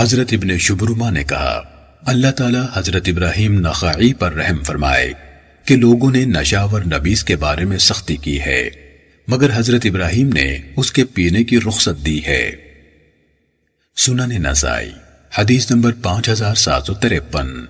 حضرت ابن شبرما نے کہا، اللہ تعالیٰ حضرت ابراہیم نخعی پر رحم فرمائے کہ لوگوں نے نشاور نبیس کے بارے میں سختی کی ہے، مگر حضرت ابراہیم نے اس کے پینے کی رخصت دی ہے۔ سنن نسائی، حدیث نمبر پانچ ہزار سات سو تریپن